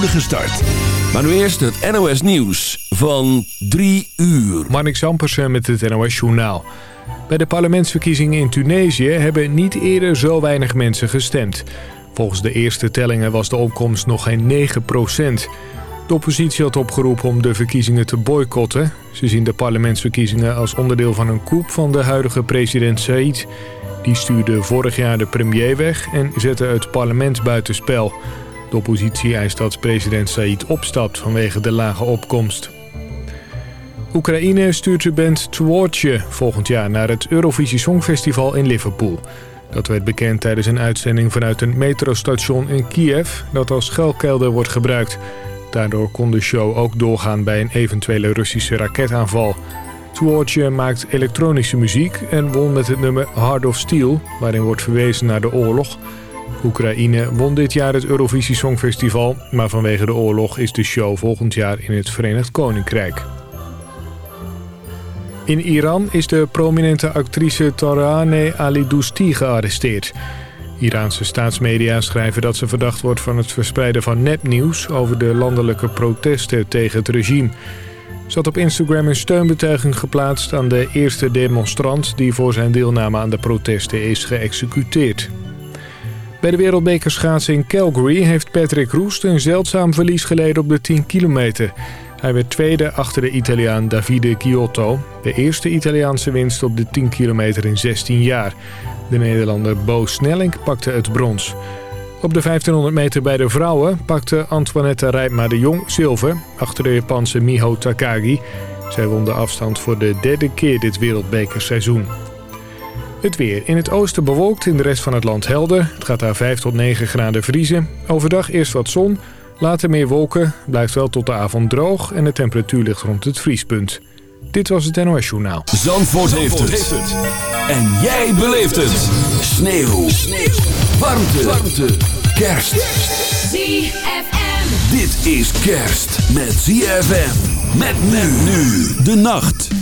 start. Maar nu eerst het NOS Nieuws van 3 uur. Marnik Zampersen met het NOS Journaal. Bij de parlementsverkiezingen in Tunesië hebben niet eerder zo weinig mensen gestemd. Volgens de eerste tellingen was de opkomst nog geen 9% De oppositie had opgeroepen om de verkiezingen te boycotten. Ze zien de parlementsverkiezingen als onderdeel van een coup van de huidige president Said. Die stuurde vorig jaar de premier weg en zette het parlement buitenspel. De oppositie eist dat president Said opstapt vanwege de lage opkomst. Oekraïne stuurt de band Towards You volgend jaar naar het Eurovisie Songfestival in Liverpool. Dat werd bekend tijdens een uitzending vanuit een metrostation in Kiev... dat als schelkelder wordt gebruikt. Daardoor kon de show ook doorgaan bij een eventuele Russische raketaanval. Towards You maakt elektronische muziek en won met het nummer Heart of Steel... waarin wordt verwezen naar de oorlog... Oekraïne won dit jaar het Eurovisie Songfestival... maar vanwege de oorlog is de show volgend jaar in het Verenigd Koninkrijk. In Iran is de prominente actrice Taraneh Ali Dousti gearresteerd. Iraanse staatsmedia schrijven dat ze verdacht wordt van het verspreiden van nepnieuws... over de landelijke protesten tegen het regime. Ze had op Instagram een steunbetuiging geplaatst aan de eerste demonstrant... die voor zijn deelname aan de protesten is geëxecuteerd. Bij de wereldbekerschaatsen in Calgary heeft Patrick Roest een zeldzaam verlies geleden op de 10 kilometer. Hij werd tweede achter de Italiaan Davide Giotto. De eerste Italiaanse winst op de 10 kilometer in 16 jaar. De Nederlander Bo Snelling pakte het brons. Op de 1500 meter bij de vrouwen pakte Antoinette Rijpma de Jong zilver... achter de Japanse Miho Takagi. Zij won de afstand voor de derde keer dit wereldbekerseizoen. Het weer. In het oosten bewolkt, in de rest van het land helder. Het gaat daar 5 tot 9 graden vriezen. Overdag eerst wat zon, later meer wolken. Blijft wel tot de avond droog en de temperatuur ligt rond het vriespunt. Dit was het NOS Journaal. Zandvoort, heeft, het. En jij beleeft het. Sneeuw. Sneeuw. Warmte. Warmte. Kerst. ZFM. Dit is kerst met ZFM. Met men nu de nacht.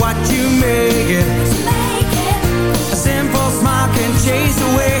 days away.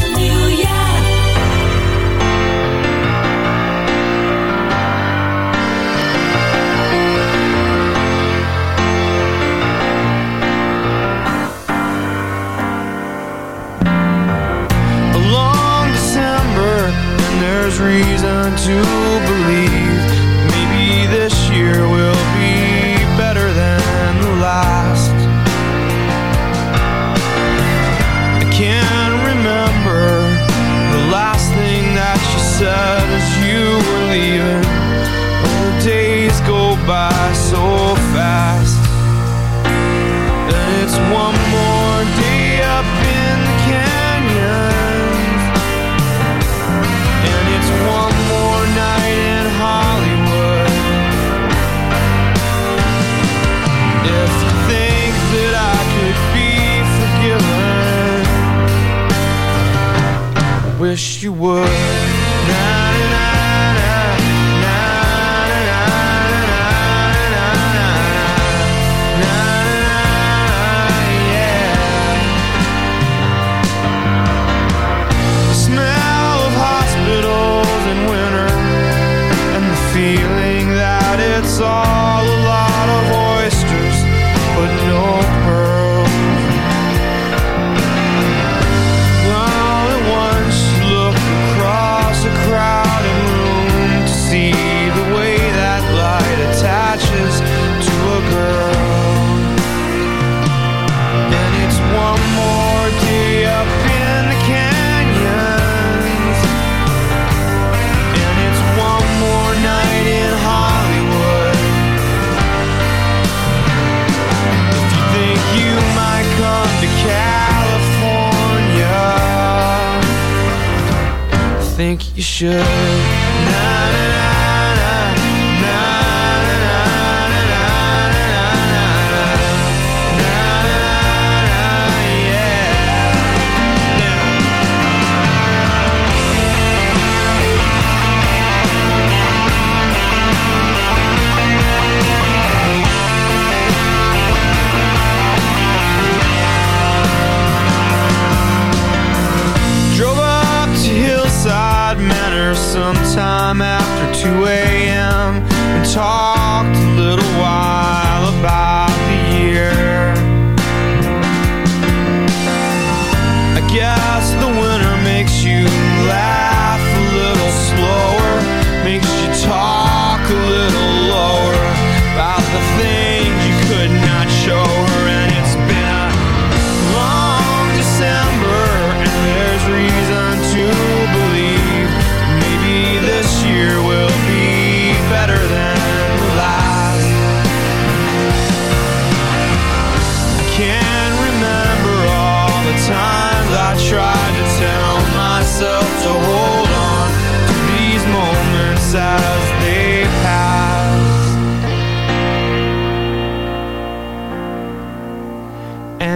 there's reason to believe maybe this year will be better than the last. I can't remember the last thing that you said as you were leaving. But the days go by so fast, and it's one more wish you would.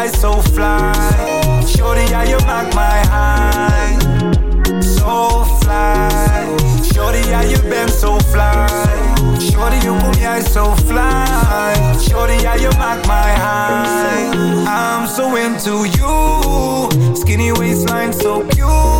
I so fly. Shorty, how you rock my high. So fly. Shorty, how you been so fly. Shorty, you put me I so fly. Shorty, how you rock my high. I'm so into you. Skinny waistline, so cute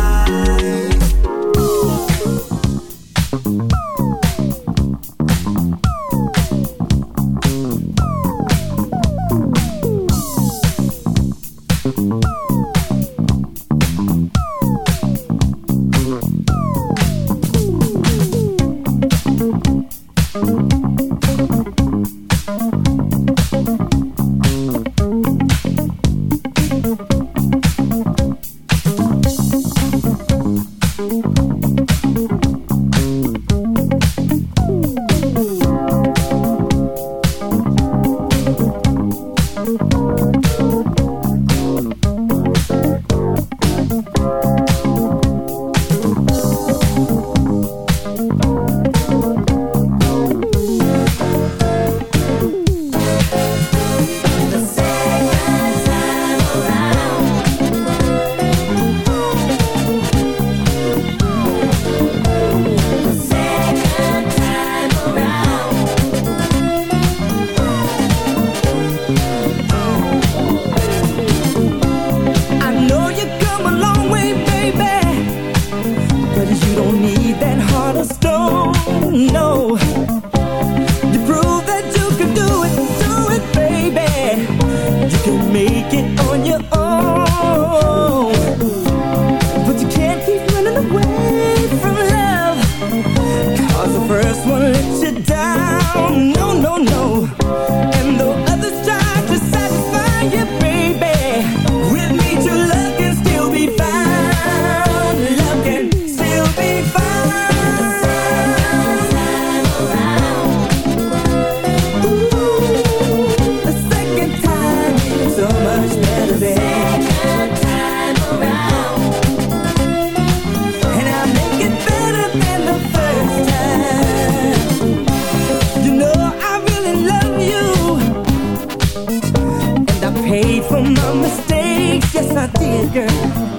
Girl.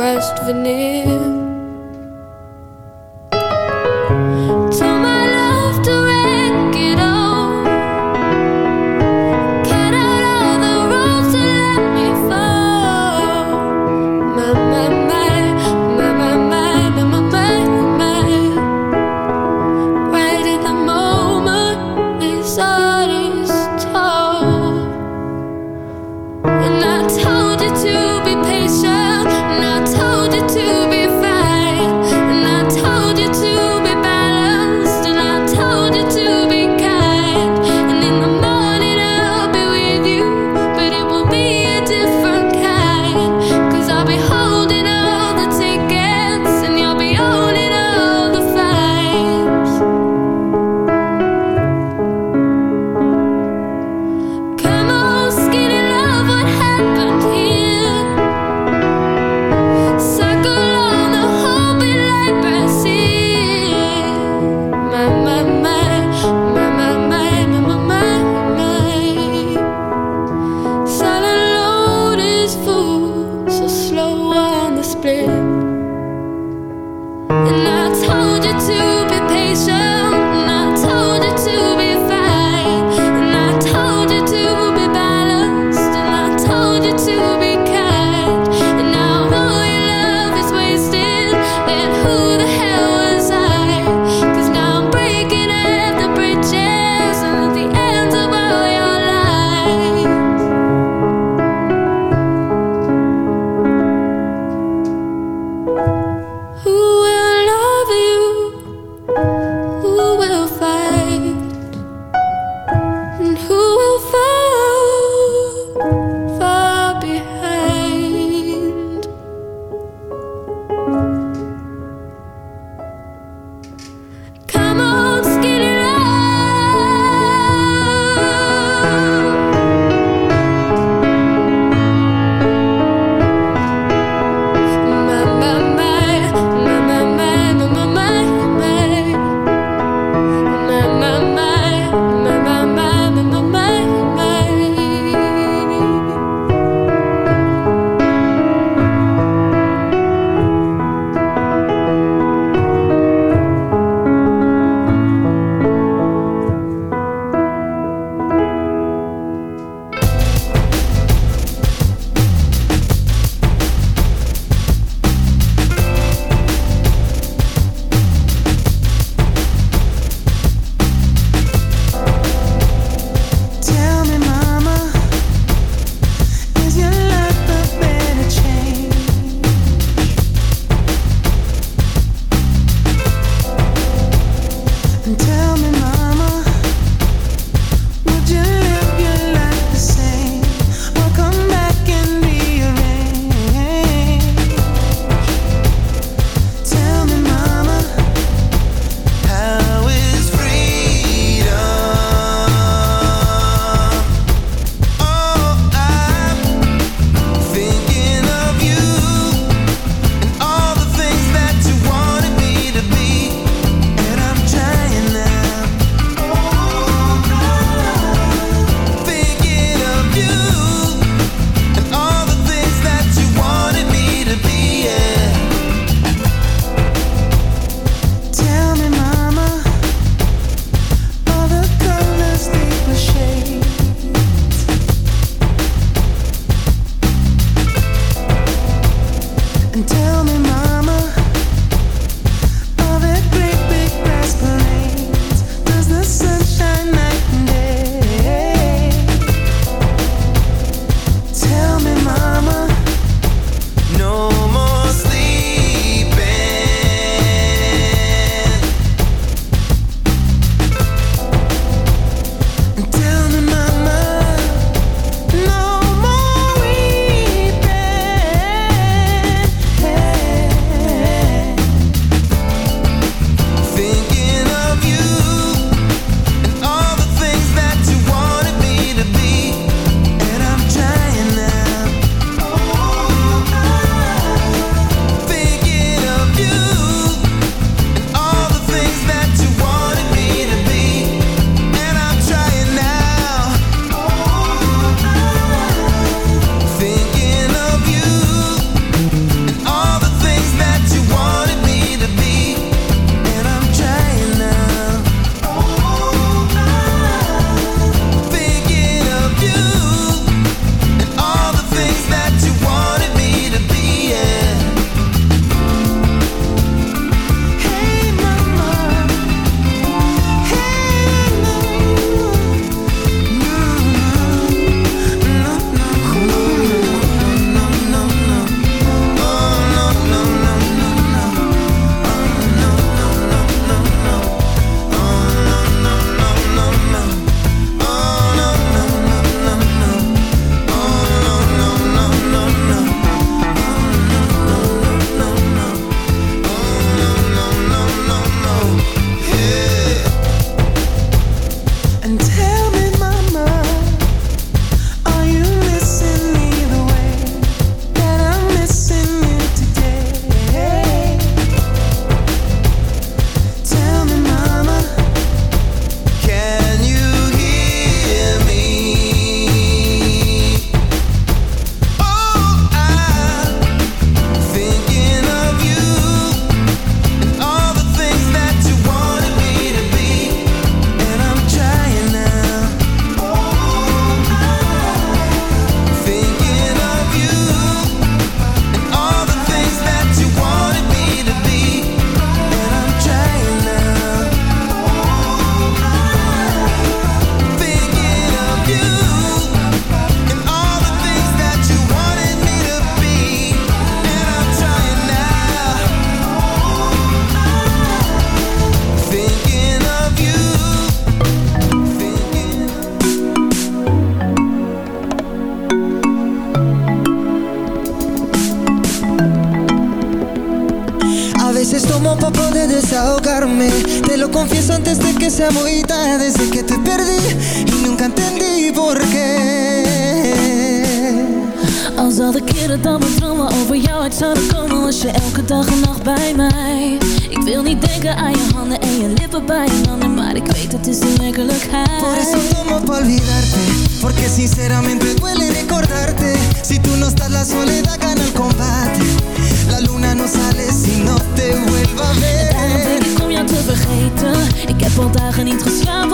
Crushed veneer.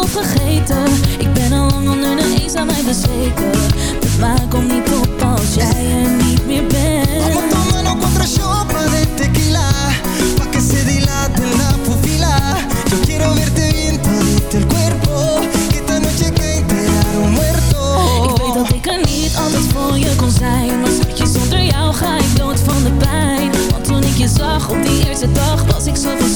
Of vergeten. Ik ben al lang onder de eens aan mij bezweken. De maan komt niet op als jij er niet meer bent. Vamos tomando contra chopa de tequila. Pa' que se dilate la pupila Yo quiero verte bien todito el cuerpo. Que esta noche cae enterado muerto. Ik weet dat ik er niet altijd voor je kon zijn. Maar schatje, zonder jou ga ik dood van de pijn. Want toen ik je zag op die eerste dag Was ik zo van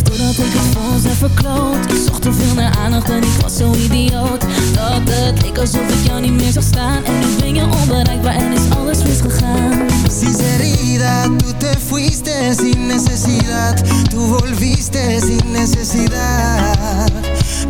Doordat ik het voor ons verkloot. Ik zocht te veel naar aandacht en ik was zo idioot. Dat het leek alsof ik jou niet meer zag staan. En nu ben je onbereikbaar en is alles misgegaan. Sinceridad, tú te fuiste sin necesidad. Tú volviste sin necesidad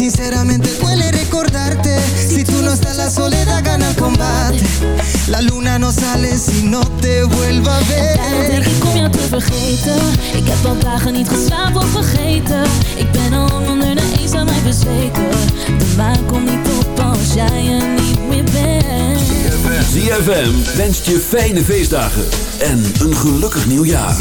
sinceramente duele recordarte. Si tú no estás la soledad gana el combate. La luna no sale si no te vuelva a Daarom denk ver ik om jou te vergeten. Ik heb al dagen niet geslapen of vergeten. Ik ben al onder de eens aan mij bezweken. De maan komt niet op als jij er niet meer bent. ZFM wenst je fijne feestdagen en een gelukkig nieuwjaar.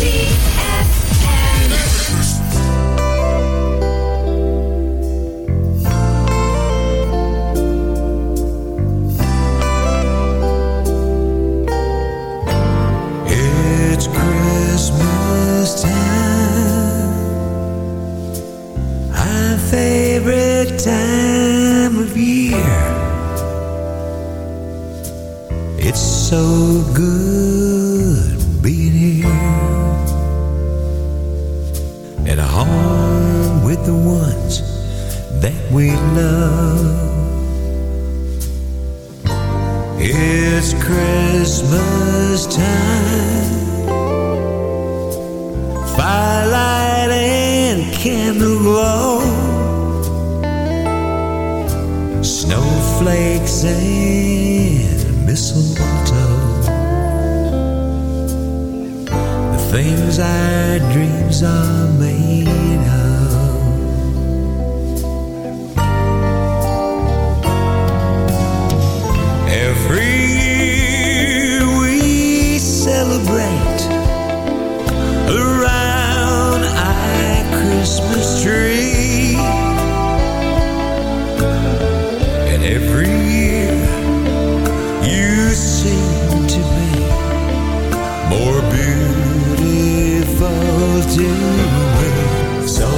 So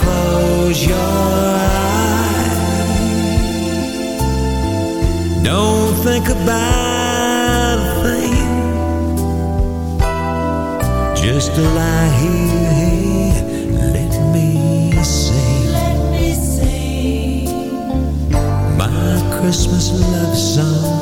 close your eyes. Don't think about a thing. Just lie here, and let me sing. Let me sing my Christmas love song.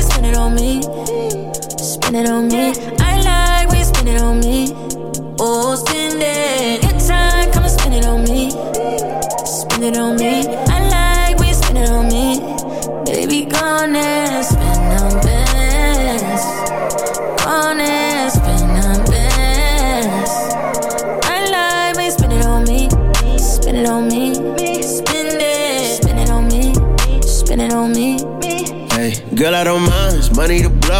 Spend it on me. Spend it on me. I like when you spend it on me. Oh, spend it. Good time, come and spend it on me. Spend it on me. I like when you spend it on me. Baby, spend on and spend on bands. I like when you spend it on me. Spend it on me. Spend it. Spend it on me. Spend it on me. Hey, girl, I don't mind.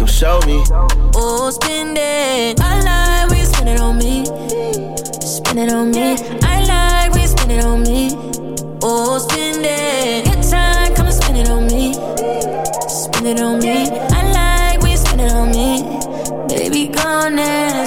Come show me. Oh, spend it. I like you spend it on me. Spend it on me. I like you spend it on me. Oh, spend it. Good time, come and spend it on me. Spend it on me. I like you spend it on me. Baby, go on and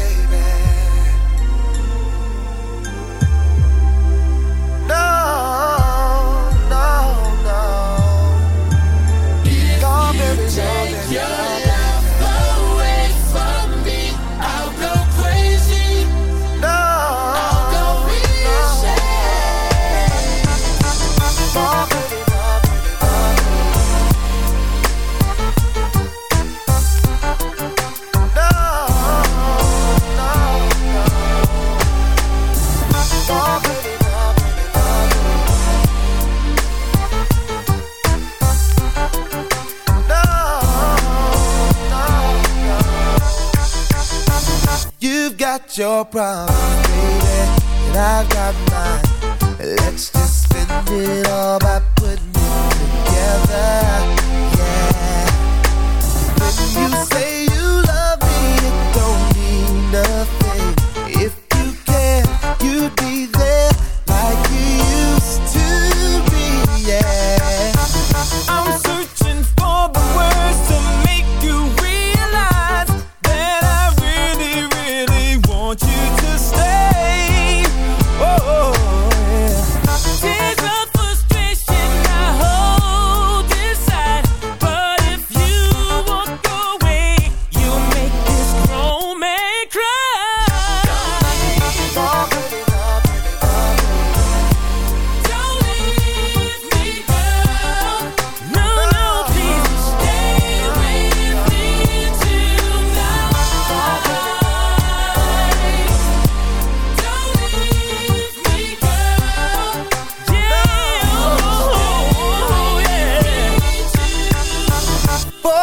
Your problem, baby, and I've got mine. Let's just spend it all by